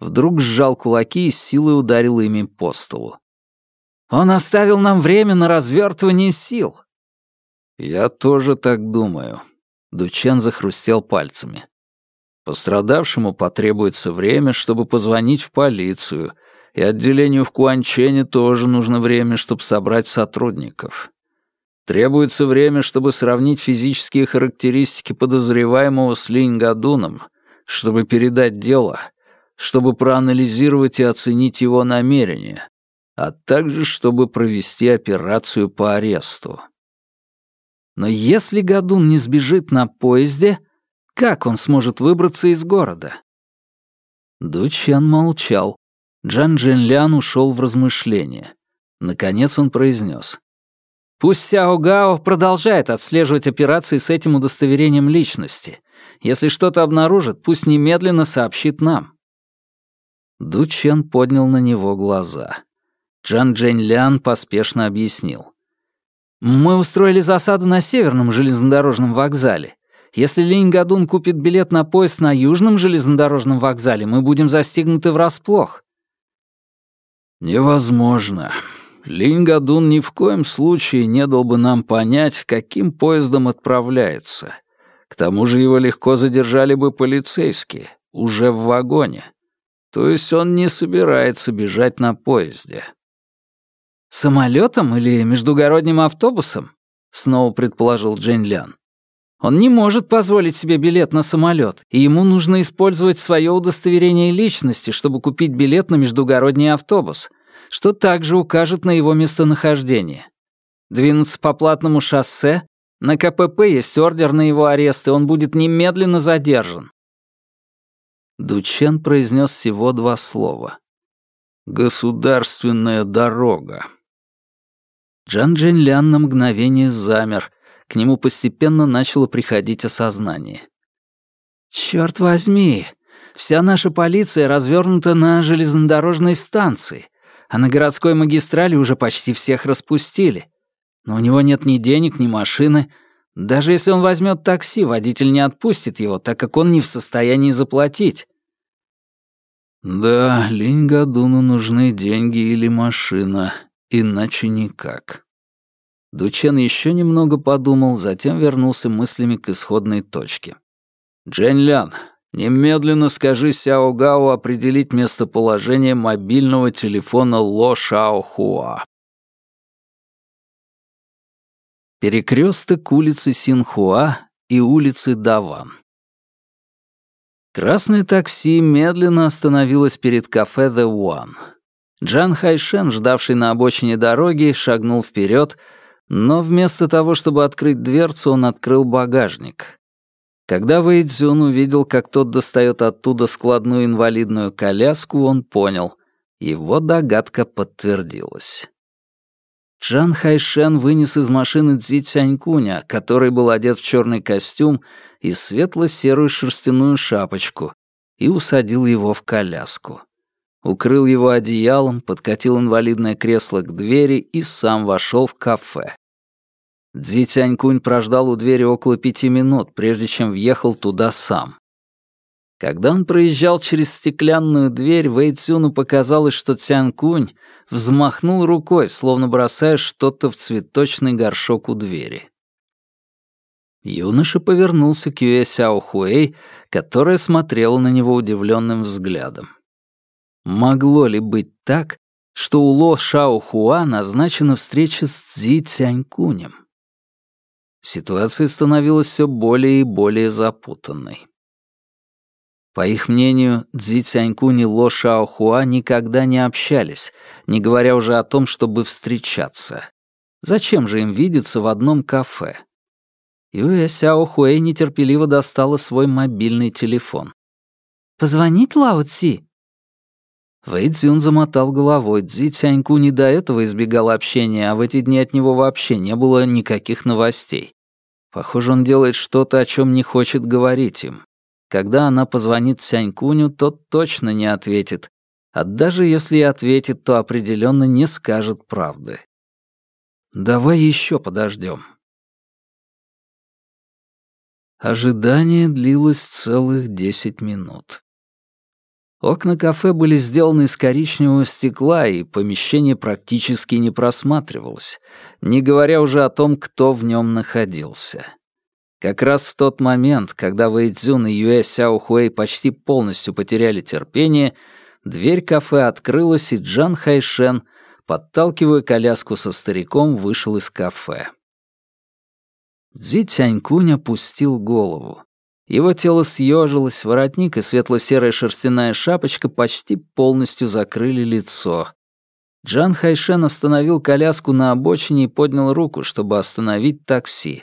Вдруг сжал кулаки и с силой ударил ими по столу. «Он оставил нам время на развертывание сил!» «Я тоже так думаю», — Дучен захрустел пальцами. «Пострадавшему потребуется время, чтобы позвонить в полицию, и отделению в Куанчене тоже нужно время, чтобы собрать сотрудников. Требуется время, чтобы сравнить физические характеристики подозреваемого с Линь-Гадуном, чтобы передать дело, чтобы проанализировать и оценить его намерения, а также чтобы провести операцию по аресту. Но если Гадун не сбежит на поезде, как он сможет выбраться из города? Дучан молчал. Джан Джинлян ушел в размышления. Наконец он произнес. Пусть Сяо Гао продолжает отслеживать операции с этим удостоверением личности. Если что-то обнаружит, пусть немедленно сообщит нам». Ду поднял на него глаза. Джан Джень Лян поспешно объяснил. «Мы устроили засаду на северном железнодорожном вокзале. Если Линь Гадун купит билет на поезд на южном железнодорожном вокзале, мы будем застигнуты врасплох». «Невозможно. Линь-Гадун ни в коем случае не дал бы нам понять, каким поездом отправляется. К тому же его легко задержали бы полицейские, уже в вагоне. То есть он не собирается бежать на поезде. «Самолетом или междугородним автобусом?» — снова предположил Джейн Лян. «Он не может позволить себе билет на самолет, и ему нужно использовать свое удостоверение личности, чтобы купить билет на междугородний автобус, что также укажет на его местонахождение. Двинуться по платному шоссе, на КПП есть ордер на его арест, и он будет немедленно задержан. Дучен произнес всего два слова. «Государственная дорога». Джан Джин Лян на мгновение замер, к нему постепенно начало приходить осознание. «Чёрт возьми, вся наша полиция развернута на железнодорожной станции а на городской магистрали уже почти всех распустили. Но у него нет ни денег, ни машины. Даже если он возьмет такси, водитель не отпустит его, так как он не в состоянии заплатить. Да, Линь-Гадуну нужны деньги или машина, иначе никак. Дучен еще немного подумал, затем вернулся мыслями к исходной точке. «Джень Лян, Немедленно скажи Сяо Гао определить местоположение мобильного телефона Ло Шао Хуа. Перекресток улицы Синхуа и улицы Даван. Красное такси медленно остановилось перед кафе The One. Джан Хайшен, ждавший на обочине дороги, шагнул вперед, но вместо того, чтобы открыть дверцу, он открыл багажник. Когда Вэй Цзюн увидел, как тот достает оттуда складную инвалидную коляску, он понял — его догадка подтвердилась. Джан Хайшен вынес из машины Цзи Цянькуня, который был одет в черный костюм и светло-серую шерстяную шапочку, и усадил его в коляску. Укрыл его одеялом, подкатил инвалидное кресло к двери и сам вошел в кафе. Цзи Цянькунь прождал у двери около пяти минут, прежде чем въехал туда сам. Когда он проезжал через стеклянную дверь, Вэй Цюну показалось, что Цянькунь взмахнул рукой, словно бросая что-то в цветочный горшок у двери. Юноша повернулся к Юэ Сяо Хуэй, которая смотрела на него удивленным взглядом. Могло ли быть так, что у Ло Шао Хуа назначена встреча с Цзи Цянькунем? Ситуация становилась все более и более запутанной. По их мнению, Цзи Цянькунь и Ло Шаохуа никогда не общались, не говоря уже о том, чтобы встречаться. Зачем же им видеться в одном кафе? Юэ Сяо Хуэй нетерпеливо достала свой мобильный телефон. «Позвонить Лао Ци?» Вэй Цзюн замотал головой. Цзи Цяньку не до этого избегал общения, а в эти дни от него вообще не было никаких новостей. Похоже, он делает что-то, о чем не хочет говорить им. Когда она позвонит Сянькуню, тот точно не ответит. А даже если и ответит, то определенно не скажет правды. Давай еще подождем. Ожидание длилось целых десять минут. Окна кафе были сделаны из коричневого стекла, и помещение практически не просматривалось, не говоря уже о том, кто в нем находился. Как раз в тот момент, когда Вэйдзюн и Юэ Сяо Хуэй почти полностью потеряли терпение, дверь кафе открылась, и Джан Хайшен, подталкивая коляску со стариком, вышел из кафе. Цзи Тянькунь опустил голову. Его тело съежилось, воротник и светло-серая шерстяная шапочка почти полностью закрыли лицо. Джан Хайшен остановил коляску на обочине и поднял руку, чтобы остановить такси.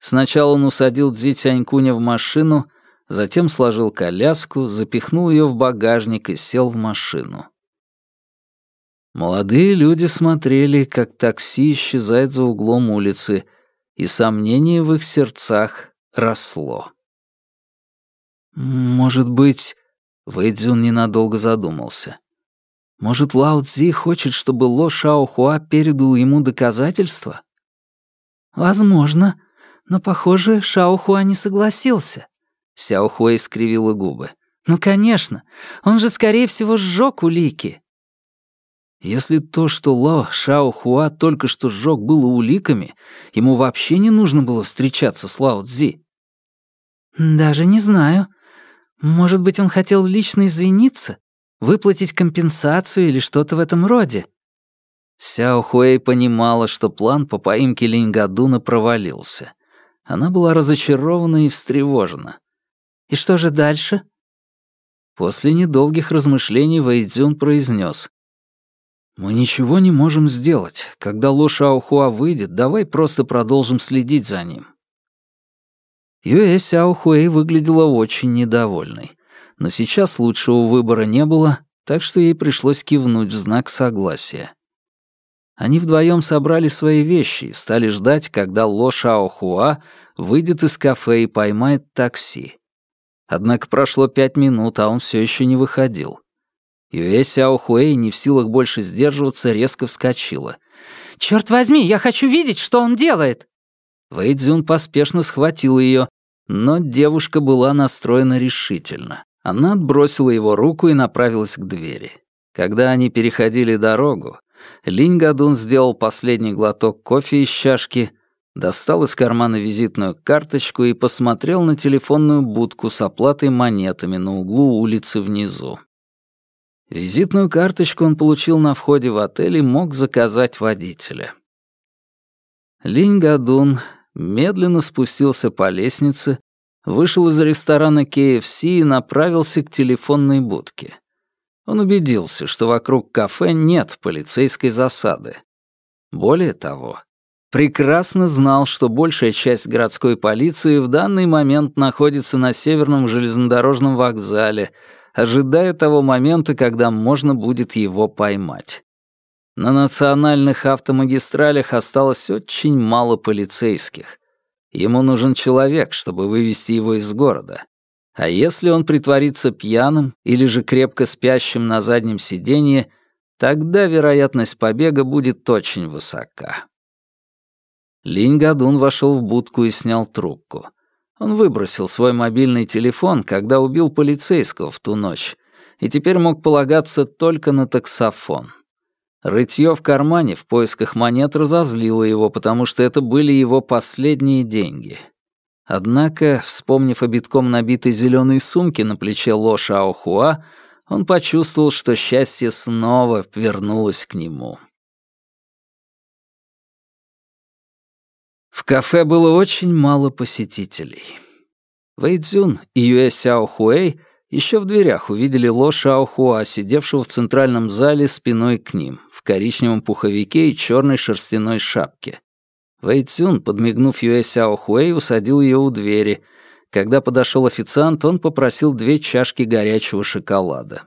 Сначала он усадил Дзи Тянькуня в машину, затем сложил коляску, запихнул ее в багажник и сел в машину. Молодые люди смотрели, как такси исчезает за углом улицы, и сомнение в их сердцах росло. «Может быть...» — Вэйдзюн ненадолго задумался. «Может, Лао Цзи хочет, чтобы Ло Шао Хуа передал ему доказательства?» «Возможно», но, похоже, Шаохуа не согласился. Сяохуа искривила губы. «Ну, конечно. Он же, скорее всего, сжег улики». Если то, что Лао Шаохуа только что сжег, было уликами, ему вообще не нужно было встречаться с Лао Цзи. «Даже не знаю. Может быть, он хотел лично извиниться, выплатить компенсацию или что-то в этом роде». Сяо Хуэй понимала, что план по поимке Линьгадуна провалился. Она была разочарована и встревожена. «И что же дальше?» После недолгих размышлений Вэйдзюн произнес. «Мы ничего не можем сделать. Когда Ло Шаохуа выйдет, давай просто продолжим следить за ним». Юэ Сяохуэй выглядела очень недовольной. Но сейчас лучшего выбора не было, так что ей пришлось кивнуть в знак согласия. Они вдвоем собрали свои вещи и стали ждать, когда Ло Шаохуа выйдет из кафе и поймает такси. Однако прошло пять минут, а он все еще не выходил. Юэ Сяохуэй, не в силах больше сдерживаться, резко вскочила. «Черт возьми, я хочу видеть, что он делает!» Вэй Цзюн поспешно схватил ее, но девушка была настроена решительно. Она отбросила его руку и направилась к двери. Когда они переходили дорогу, Линь Гадун сделал последний глоток кофе из чашки, достал из кармана визитную карточку и посмотрел на телефонную будку с оплатой монетами на углу улицы внизу. Визитную карточку он получил на входе в отель и мог заказать водителя. Линь Гадун медленно спустился по лестнице, вышел из ресторана KFC и направился к телефонной будке. Он убедился, что вокруг кафе нет полицейской засады. Более того, прекрасно знал, что большая часть городской полиции в данный момент находится на Северном железнодорожном вокзале, ожидая того момента, когда можно будет его поймать. На национальных автомагистралях осталось очень мало полицейских. Ему нужен человек, чтобы вывести его из города. А если он притворится пьяным или же крепко спящим на заднем сиденье, тогда вероятность побега будет очень высока. Линь Гадун вошел в будку и снял трубку. Он выбросил свой мобильный телефон, когда убил полицейского в ту ночь, и теперь мог полагаться только на таксофон. Рытье в кармане в поисках монет разозлило его, потому что это были его последние деньги. Однако, вспомнив о битком набитой зеленой сумке на плече Ло Шаохуа, он почувствовал, что счастье снова вернулось к нему. В кафе было очень мало посетителей. Вэйцзюн и Юэ Сяо еще в дверях увидели Ло Шао Хуа, сидевшего в центральном зале спиной к ним, в коричневом пуховике и черной шерстяной шапке. Вэйцзюн, подмигнув Юэ Сяо Хуэй, усадил ее у двери. Когда подошел официант, он попросил две чашки горячего шоколада.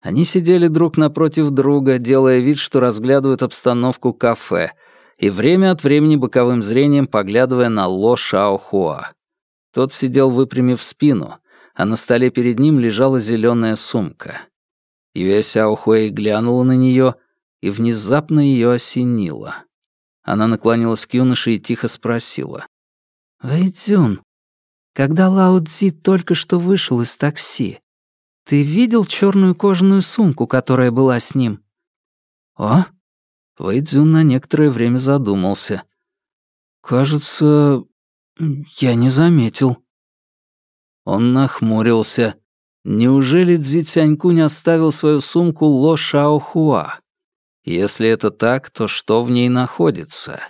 Они сидели друг напротив друга, делая вид, что разглядывают обстановку кафе — и время от времени боковым зрением поглядывая на Ло Шао Хуа. Тот сидел выпрямив спину, а на столе перед ним лежала зеленая сумка. Юэ Сяо Хуэй глянула на нее, и внезапно ее осенило. Она наклонилась к юноше и тихо спросила. «Вэйдзюн, когда Лао Цзи только что вышел из такси, ты видел черную кожаную сумку, которая была с ним?» «О, Вэйдзюн на некоторое время задумался. «Кажется, я не заметил». Он нахмурился. Неужели Цзи Цянькунь оставил свою сумку Ло Шаохуа? Если это так, то что в ней находится?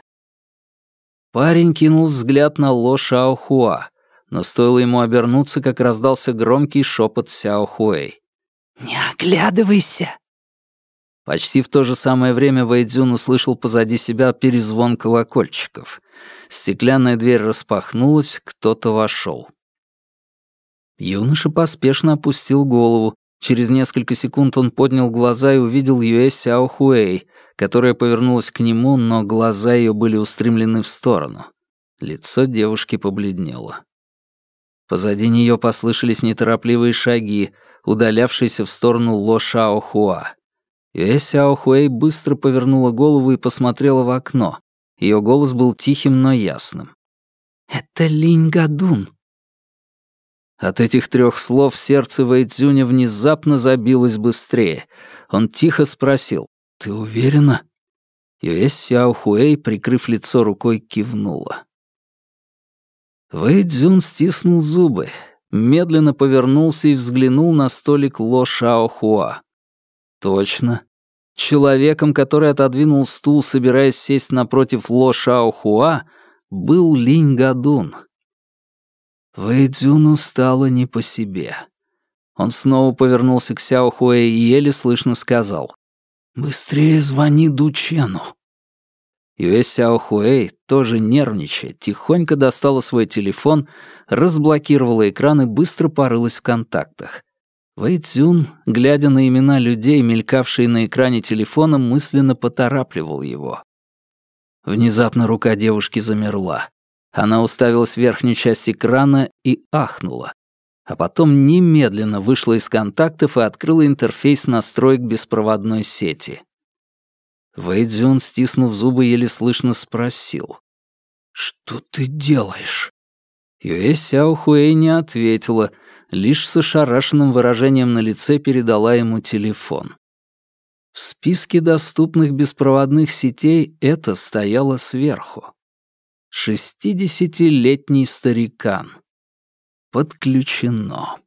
Парень кинул взгляд на Ло Шаохуа, но стоило ему обернуться, как раздался громкий шепот Сяо Хуэй. «Не оглядывайся!» Почти в то же самое время Вэйдзюн услышал позади себя перезвон колокольчиков. Стеклянная дверь распахнулась, кто-то вошел. Юноша поспешно опустил голову. Через несколько секунд он поднял глаза и увидел Юэ Сяо Хуэй, которая повернулась к нему, но глаза ее были устремлены в сторону. Лицо девушки побледнело. Позади нее послышались неторопливые шаги, удалявшиеся в сторону Ло Шао Хуа. Юэ Сяо Хуэй быстро повернула голову и посмотрела в окно. Ее голос был тихим, но ясным. «Это Линь Гадун». От этих трех слов сердце Вэйцзюня внезапно забилось быстрее. Он тихо спросил, «Ты уверена?» Юэ Сяо Хуэй, прикрыв лицо рукой, кивнула. Вэйцзюн стиснул зубы, медленно повернулся и взглянул на столик Ло Шао Хуа. Точно. Человеком, который отодвинул стул, собираясь сесть напротив Ло Шао Хуа, был Линь Гадун. Вэйдзюну стало не по себе. Он снова повернулся к Сяо Хуэ и еле слышно сказал «Быстрее звони Дучену». Юэ Сяо Хуэй, тоже нервничая, тихонько достала свой телефон, разблокировала экран и быстро порылась в контактах. Вэй Цзюн, глядя на имена людей, мелькавшие на экране телефона, мысленно поторапливал его. Внезапно рука девушки замерла. Она уставилась в верхнюю часть экрана и ахнула. А потом немедленно вышла из контактов и открыла интерфейс настроек беспроводной сети. Вэй Цзюн, стиснув зубы, еле слышно спросил. «Что ты делаешь?» Юэ Сяо Хуэй не ответила — лишь с ошарашенным выражением на лице передала ему телефон. В списке доступных беспроводных сетей это стояло сверху. Шестидесятилетний старикан. Подключено.